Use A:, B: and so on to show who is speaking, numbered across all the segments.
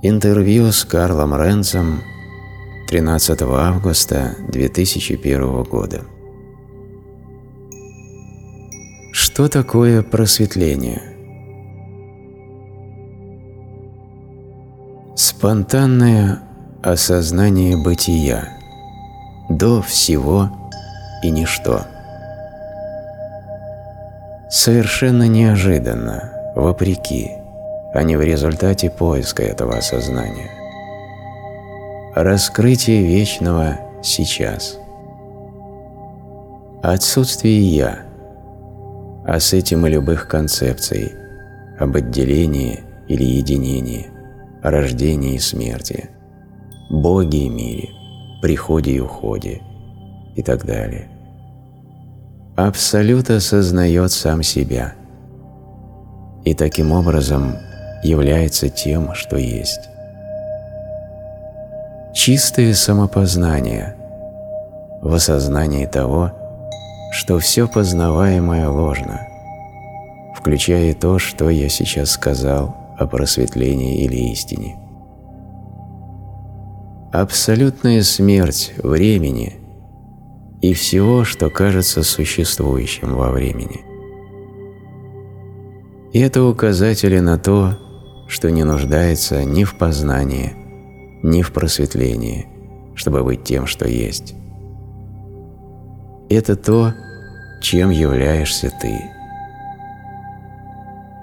A: Интервью с Карлом Ренцем 13 августа 2001 года. Что такое просветление? Спонтанное осознание бытия до всего и ничто. Совершенно неожиданно, вопреки, а не в результате поиска этого осознания. Раскрытие вечного сейчас. Отсутствие «я», а с этим и любых концепций об отделении или единении, рождении и смерти, Боге и мире, приходе и уходе и так далее. Абсолют осознает сам себя и таким образом является тем, что есть. Чистое самопознание в осознании того, что все познаваемое ложно, включая то, что я сейчас сказал о просветлении или истине. Абсолютная смерть времени и всего, что кажется существующим во времени. Это указатели на то, что не нуждается ни в познании, ни в просветлении, чтобы быть тем, что есть. Это то, чем являешься ты.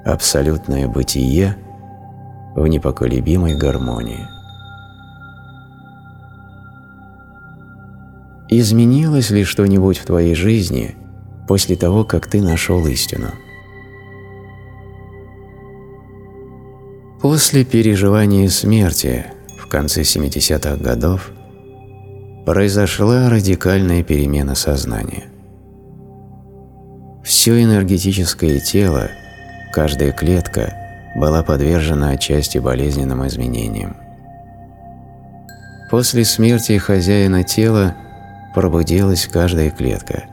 A: Абсолютное бытие в непоколебимой гармонии. Изменилось ли что-нибудь в твоей жизни после того, как ты нашел истину? После переживания смерти в конце 70-х годов произошла радикальная перемена сознания. Все энергетическое тело, каждая клетка была подвержена отчасти болезненным изменениям. После смерти хозяина тела пробудилась каждая клетка.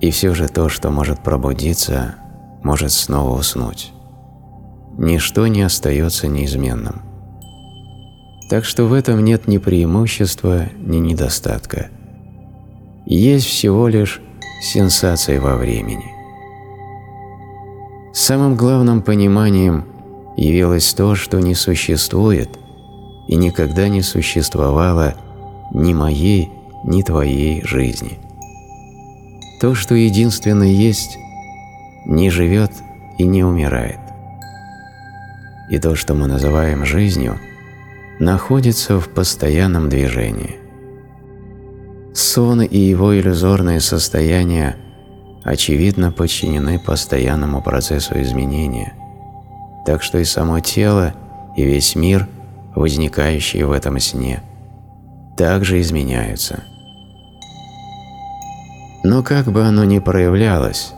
A: И все же то, что может пробудиться, может снова уснуть ничто не остается неизменным. Так что в этом нет ни преимущества, ни недостатка. Есть всего лишь сенсация во времени. Самым главным пониманием явилось то, что не существует и никогда не существовало ни моей, ни твоей жизни. То, что единственно есть, не живет и не умирает и то, что мы называем жизнью, находится в постоянном движении. Сон и его иллюзорное состояние очевидно подчинены постоянному процессу изменения, так что и само тело, и весь мир, возникающие в этом сне, также изменяются. Но как бы оно ни проявлялось,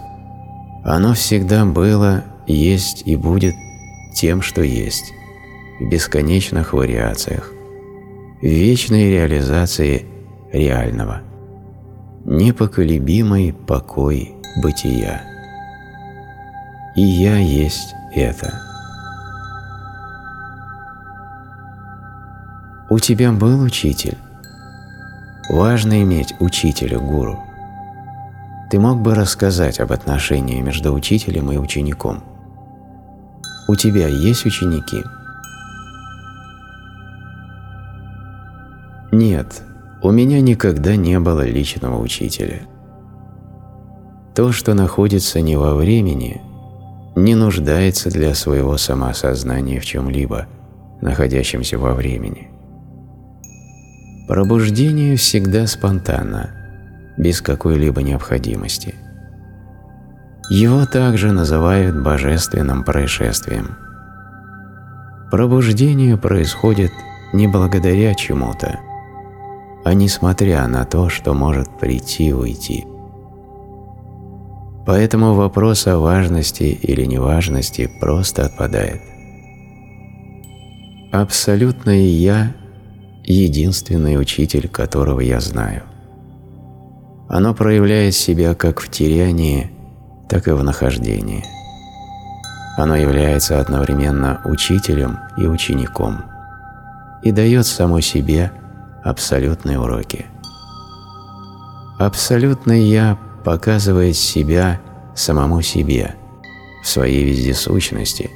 A: оно всегда было, есть и будет тем, что есть, в бесконечных вариациях, в вечной реализации реального, непоколебимый покой бытия. И я есть это. У тебя был учитель? Важно иметь учителя-гуру. Ты мог бы рассказать об отношении между учителем и учеником – у тебя есть ученики? Нет, у меня никогда не было личного учителя. То, что находится не во времени, не нуждается для своего самоосознания в чем-либо, находящемся во времени. Пробуждение всегда спонтанно, без какой-либо необходимости – его также называют божественным происшествием. Пробуждение происходит не благодаря чему-то, а несмотря на то, что может прийти и уйти. Поэтому вопрос о важности или неважности просто отпадает. Абсолютное «Я» – единственный учитель, которого я знаю. Оно проявляет себя как в терянии – так и в нахождении. Оно является одновременно учителем и учеником и дает само себе абсолютные уроки. Абсолютное «Я» показывает себя самому себе, в своей вездесущности,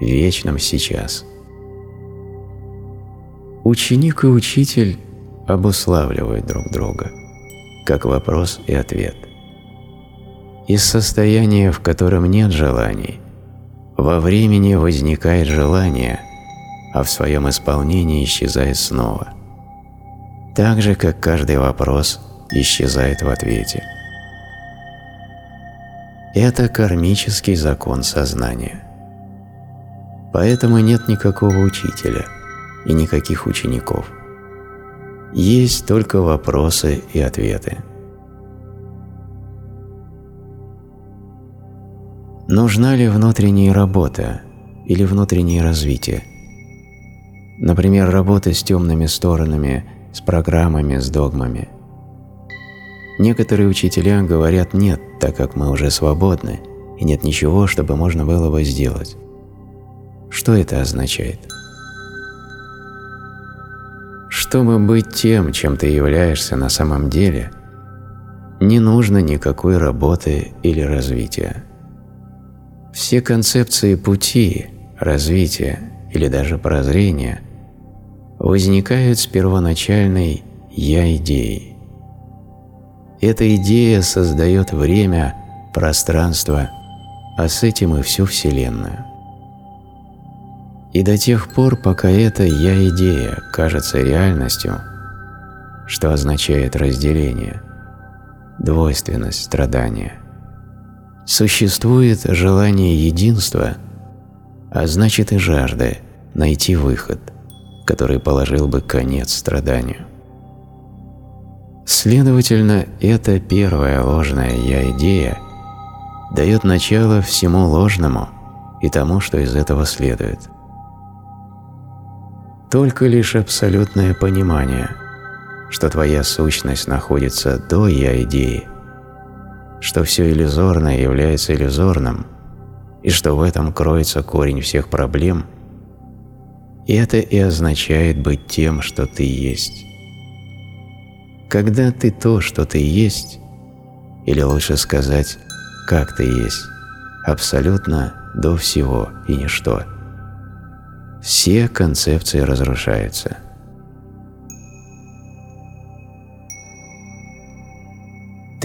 A: в вечном сейчас. Ученик и учитель обуславливают друг друга, как вопрос и ответ. Из состояния, в котором нет желаний, во времени возникает желание, а в своем исполнении исчезает снова. Так же, как каждый вопрос исчезает в ответе. Это кармический закон сознания. Поэтому нет никакого учителя и никаких учеников. Есть только вопросы и ответы. Нужна ли внутренняя работа или внутреннее развитие? Например, работа с темными сторонами, с программами, с догмами. Некоторые учителя говорят «нет», так как мы уже свободны, и нет ничего, чтобы можно было бы сделать. Что это означает? Чтобы быть тем, чем ты являешься на самом деле, не нужно никакой работы или развития. Все концепции пути, развития или даже прозрения возникают с первоначальной «я-идеи». Эта идея создает время, пространство, а с этим и всю Вселенную. И до тех пор, пока эта «я-идея» кажется реальностью, что означает разделение, двойственность страдания – Существует желание единства, а значит и жажда найти выход, который положил бы конец страданию. Следовательно, эта первая ложная «я-идея» дает начало всему ложному и тому, что из этого следует. Только лишь абсолютное понимание, что твоя сущность находится до «я-идеи», что все иллюзорное является иллюзорным, и что в этом кроется корень всех проблем, это и означает быть тем, что ты есть. Когда ты то, что ты есть, или лучше сказать, как ты есть, абсолютно до всего и ничто, все концепции разрушаются –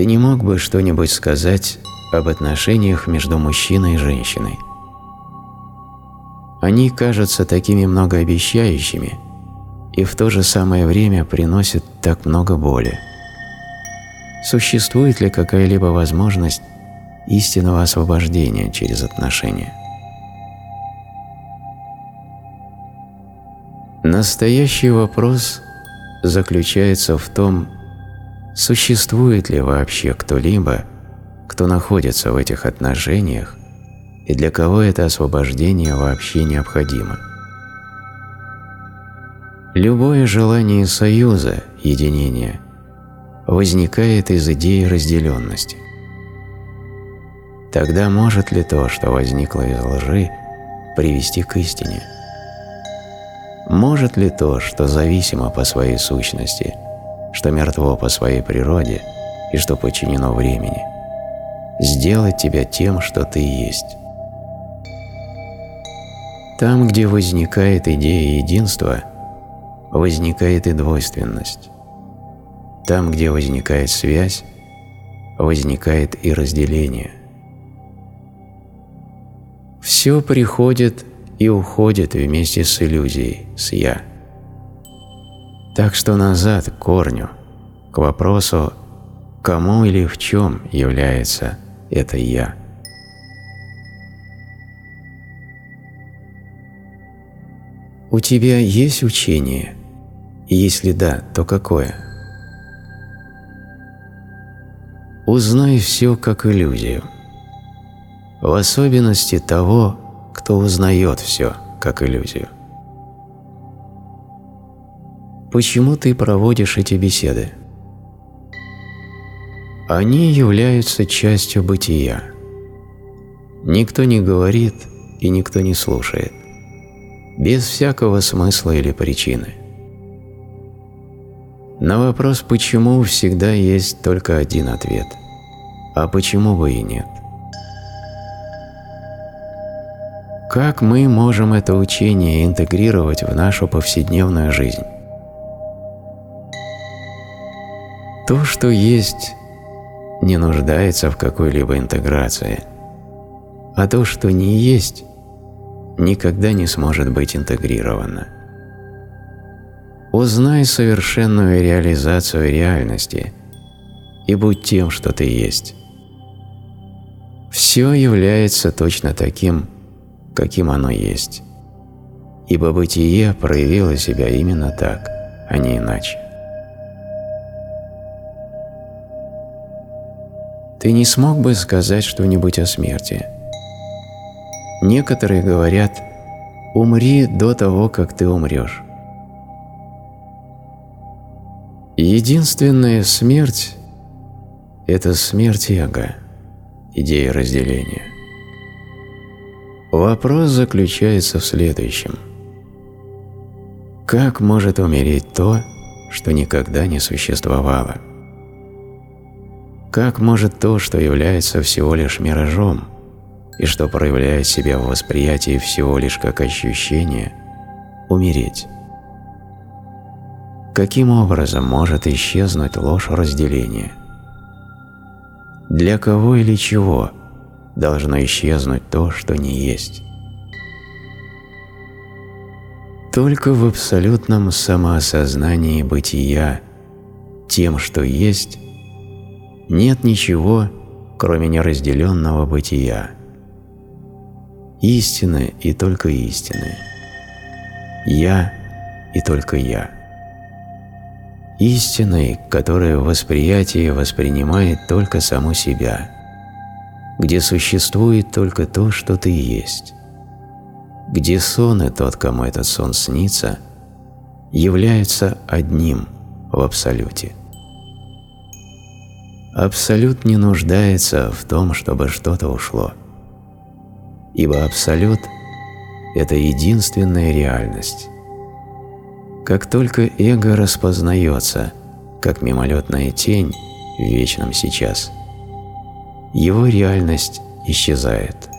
A: Ты не мог бы что-нибудь сказать об отношениях между мужчиной и женщиной? Они кажутся такими многообещающими и в то же самое время приносят так много боли. Существует ли какая-либо возможность истинного освобождения через отношения? Настоящий вопрос заключается в том, Существует ли вообще кто-либо, кто находится в этих отношениях и для кого это освобождение вообще необходимо? Любое желание союза, единения, возникает из идеи разделенности. Тогда может ли то, что возникло из лжи, привести к истине? Может ли то, что зависимо по своей сущности – что мертво по своей природе и что подчинено времени, сделать тебя тем, что ты есть. Там, где возникает идея единства, возникает и двойственность. Там, где возникает связь, возникает и разделение. Все приходит и уходит вместе с иллюзией, с «я». Так что назад к корню, к вопросу, кому или в чем является это «я». У тебя есть учение? Если да, то какое? Узнай все как иллюзию. В особенности того, кто узнает все как иллюзию. Почему ты проводишь эти беседы? Они являются частью бытия. Никто не говорит и никто не слушает, без всякого смысла или причины. На вопрос «почему» всегда есть только один ответ. А почему бы и нет? Как мы можем это учение интегрировать в нашу повседневную жизнь? То, что есть, не нуждается в какой-либо интеграции, а то, что не есть, никогда не сможет быть интегрировано. Узнай совершенную реализацию реальности и будь тем, что ты есть. Все является точно таким, каким оно есть, ибо бытие проявило себя именно так, а не иначе. Ты не смог бы сказать что-нибудь о смерти. Некоторые говорят «умри до того, как ты умрешь». Единственная смерть – это смерть эго, идея разделения. Вопрос заключается в следующем. Как может умереть то, что никогда не существовало? Как может то, что является всего лишь миражом и что проявляет себя в восприятии всего лишь как ощущение, умереть? Каким образом может исчезнуть ложь разделения? Для кого или чего должно исчезнуть то, что не есть? Только в абсолютном самоосознании бытия тем, что есть, нет ничего, кроме неразделенного бытия. Истины и только истины. Я и только я истиной, которая в восприятии воспринимает только саму себя, где существует только то, что ты есть, где сон и тот, кому этот сон снится, являются одним в Абсолюте. Абсолют не нуждается в том, чтобы что-то ушло, ибо Абсолют – это единственная реальность, как только эго распознается, как мимолетная тень в вечном сейчас, его реальность исчезает.